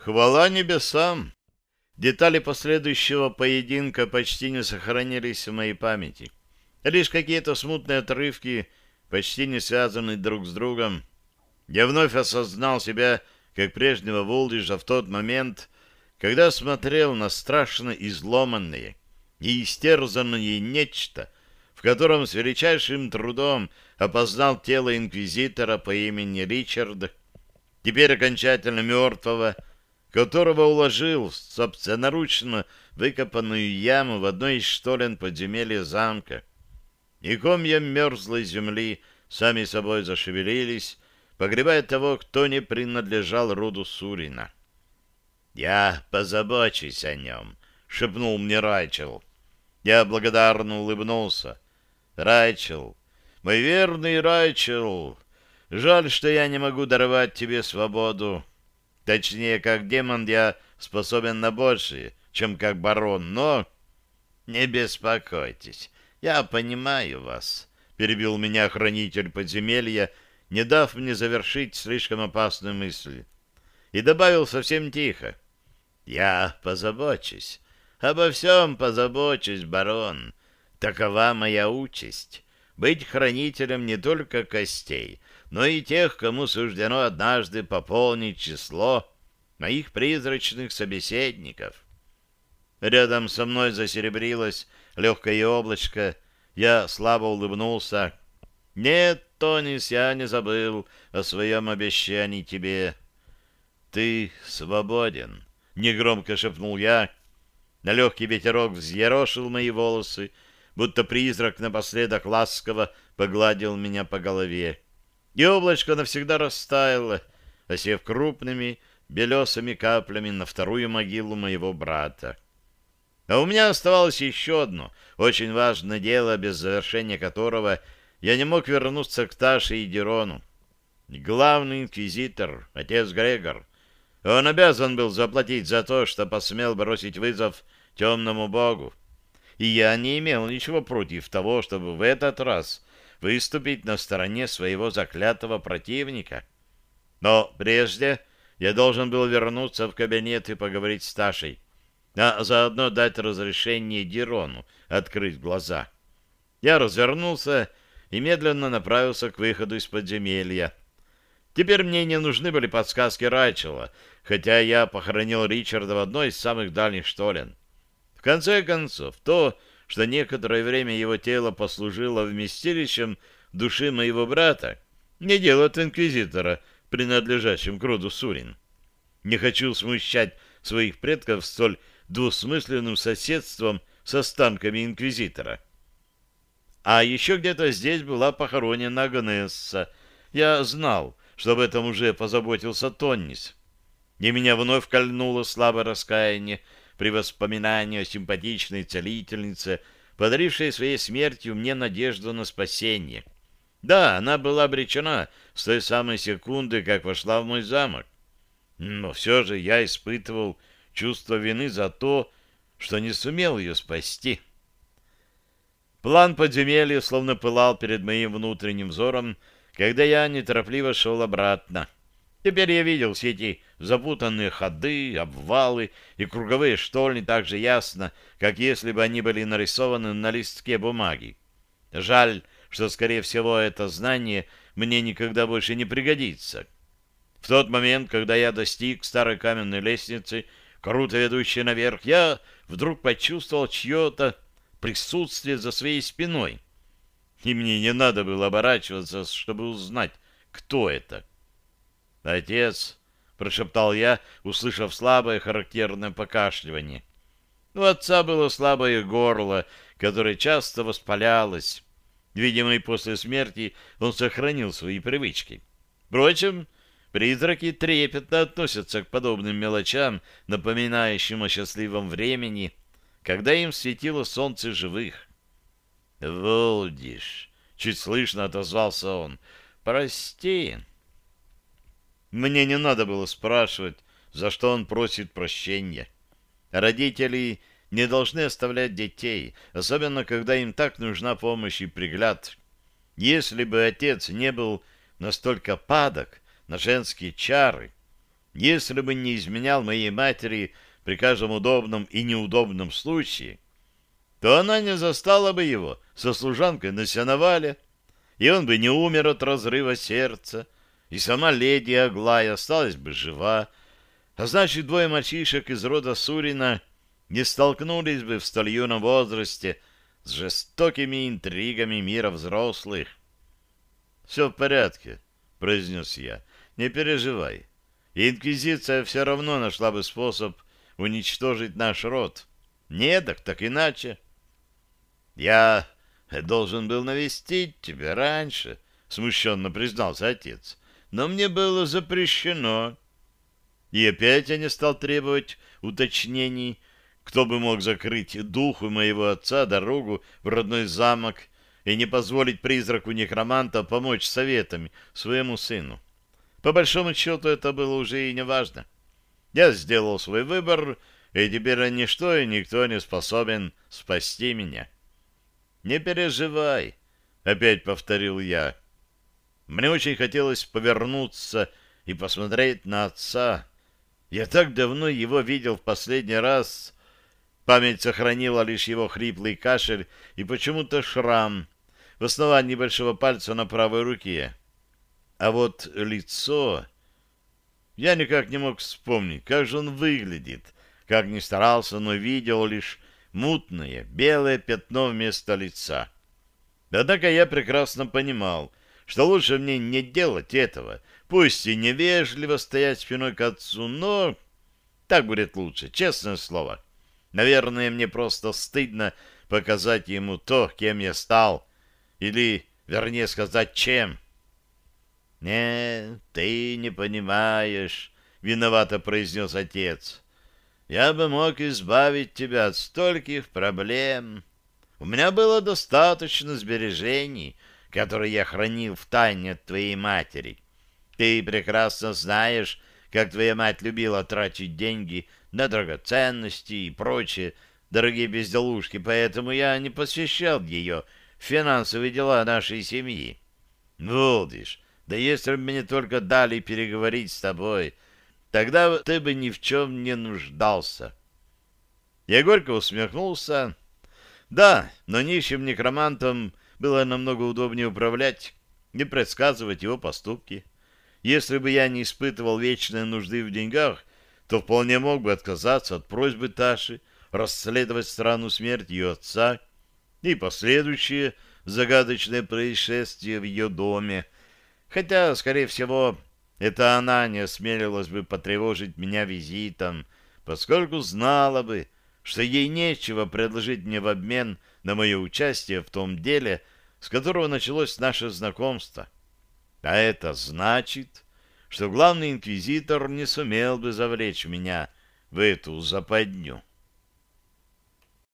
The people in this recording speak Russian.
Хвала небесам! Детали последующего поединка почти не сохранились в моей памяти. Лишь какие-то смутные отрывки, почти не связанные друг с другом. Я вновь осознал себя как прежнего Волдижа в тот момент, когда смотрел на страшно изломанное и истерзанное нечто, в котором с величайшим трудом опознал тело инквизитора по имени Ричард, теперь окончательно мертвого, которого уложил в собственноручно выкопанную яму в одной из штолен подземелья замка. И комья мерзлой земли сами собой зашевелились, погребая того, кто не принадлежал роду Сурина. «Я позабочусь о нем», — шепнул мне Райчел. Я благодарно улыбнулся. «Райчел, мой верный Райчел, жаль, что я не могу даровать тебе свободу. Точнее, как демон я способен на большее, чем как барон, но... Не беспокойтесь, я понимаю вас, — перебил меня хранитель подземелья, не дав мне завершить слишком опасную мысль. И добавил совсем тихо. Я позабочусь, обо всем позабочусь, барон. Такова моя участь — быть хранителем не только костей, но и тех, кому суждено однажды пополнить число моих призрачных собеседников. Рядом со мной засеребрилось легкое облачко, я слабо улыбнулся. «Нет, Тонис, я не забыл о своем обещании тебе». «Ты свободен», — негромко шепнул я. На легкий ветерок взъерошил мои волосы, будто призрак напоследок ласково погладил меня по голове и облачко навсегда растаяло, осев крупными белесыми каплями на вторую могилу моего брата. А у меня оставалось еще одно очень важное дело, без завершения которого я не мог вернуться к Таше и Дерону. Главный инквизитор, отец Грегор, он обязан был заплатить за то, что посмел бросить вызов темному богу. И я не имел ничего против того, чтобы в этот раз выступить на стороне своего заклятого противника. Но прежде я должен был вернуться в кабинет и поговорить с Ташей, а заодно дать разрешение Дирону открыть глаза. Я развернулся и медленно направился к выходу из подземелья. Теперь мне не нужны были подсказки Райчела, хотя я похоронил Ричарда в одной из самых дальних штолен. В конце концов, то, что некоторое время его тело послужило вместилищем души моего брата, не делает инквизитора, принадлежащим к роду Сурин. Не хочу смущать своих предков столь двусмысленным соседством с останками инквизитора. А еще где-то здесь была похоронена Агнесса. Я знал, что об этом уже позаботился Тоннис. И меня вновь кольнуло слабое раскаяние, при воспоминании о симпатичной целительнице, подарившей своей смертью мне надежду на спасение. Да, она была обречена с той самой секунды, как вошла в мой замок. Но все же я испытывал чувство вины за то, что не сумел ее спасти. План подземелья словно пылал перед моим внутренним взором, когда я неторопливо шел обратно. Теперь я видел все эти запутанные ходы, обвалы и круговые штольни так же ясно, как если бы они были нарисованы на листке бумаги. Жаль, что, скорее всего, это знание мне никогда больше не пригодится. В тот момент, когда я достиг старой каменной лестницы, круто ведущей наверх, я вдруг почувствовал чье-то присутствие за своей спиной. И мне не надо было оборачиваться, чтобы узнать, кто это. «Отец!» — прошептал я, услышав слабое характерное покашливание. У отца было слабое горло, которое часто воспалялось. Видимо, и после смерти он сохранил свои привычки. Впрочем, призраки трепетно относятся к подобным мелочам, напоминающим о счастливом времени, когда им светило солнце живых. «Волдиш!» — чуть слышно отозвался он. «Прости!» Мне не надо было спрашивать, за что он просит прощения. Родители не должны оставлять детей, особенно когда им так нужна помощь и пригляд. Если бы отец не был настолько падок на женские чары, если бы не изменял моей матери при каждом удобном и неудобном случае, то она не застала бы его со служанкой на сеновале, и он бы не умер от разрыва сердца, и сама леди Аглая осталась бы жива, а значит, двое мальчишек из рода Сурина не столкнулись бы в столь юном возрасте с жестокими интригами мира взрослых. «Все в порядке», — произнес я, — «не переживай. Инквизиция все равно нашла бы способ уничтожить наш род. Не так, так иначе». «Я должен был навестить тебя раньше», — смущенно признался отец. «Но мне было запрещено». И опять я не стал требовать уточнений, кто бы мог закрыть духу моего отца дорогу в родной замок и не позволить призраку некроманта помочь советами своему сыну. По большому счету это было уже и не важно. Я сделал свой выбор, и теперь ничто и никто не способен спасти меня. «Не переживай», — опять повторил я. Мне очень хотелось повернуться и посмотреть на отца. Я так давно его видел в последний раз. Память сохранила лишь его хриплый кашель и почему-то шрам в основании большого пальца на правой руке. А вот лицо... Я никак не мог вспомнить, как же он выглядит. Как ни старался, но видел лишь мутное, белое пятно вместо лица. Однако я прекрасно понимал, что лучше мне не делать этого, пусть и невежливо стоять спиной к отцу, но так будет лучше, честное слово. Наверное, мне просто стыдно показать ему то, кем я стал, или, вернее сказать, чем. «Не, ты не понимаешь», — виновато произнес отец. Я бы мог избавить тебя от стольких проблем. У меня было достаточно сбережений, которые я хранил в тайне от твоей матери. Ты прекрасно знаешь, как твоя мать любила тратить деньги на драгоценности и прочие дорогие безделушки, поэтому я не посвящал ее в финансовые дела нашей семьи. Волдиш, да если бы мне только дали переговорить с тобой — Тогда ты бы ни в чем не нуждался. Я горько усмехнулся. Да, но нищим некромантом было намного удобнее управлять и предсказывать его поступки. Если бы я не испытывал вечной нужды в деньгах, то вполне мог бы отказаться от просьбы Таши расследовать страну смерти ее отца и последующие загадочные происшествия в ее доме, хотя, скорее всего, это она не осмелилась бы потревожить меня визитом, поскольку знала бы, что ей нечего предложить мне в обмен на мое участие в том деле, с которого началось наше знакомство. А это значит, что главный инквизитор не сумел бы завлечь меня в эту западню.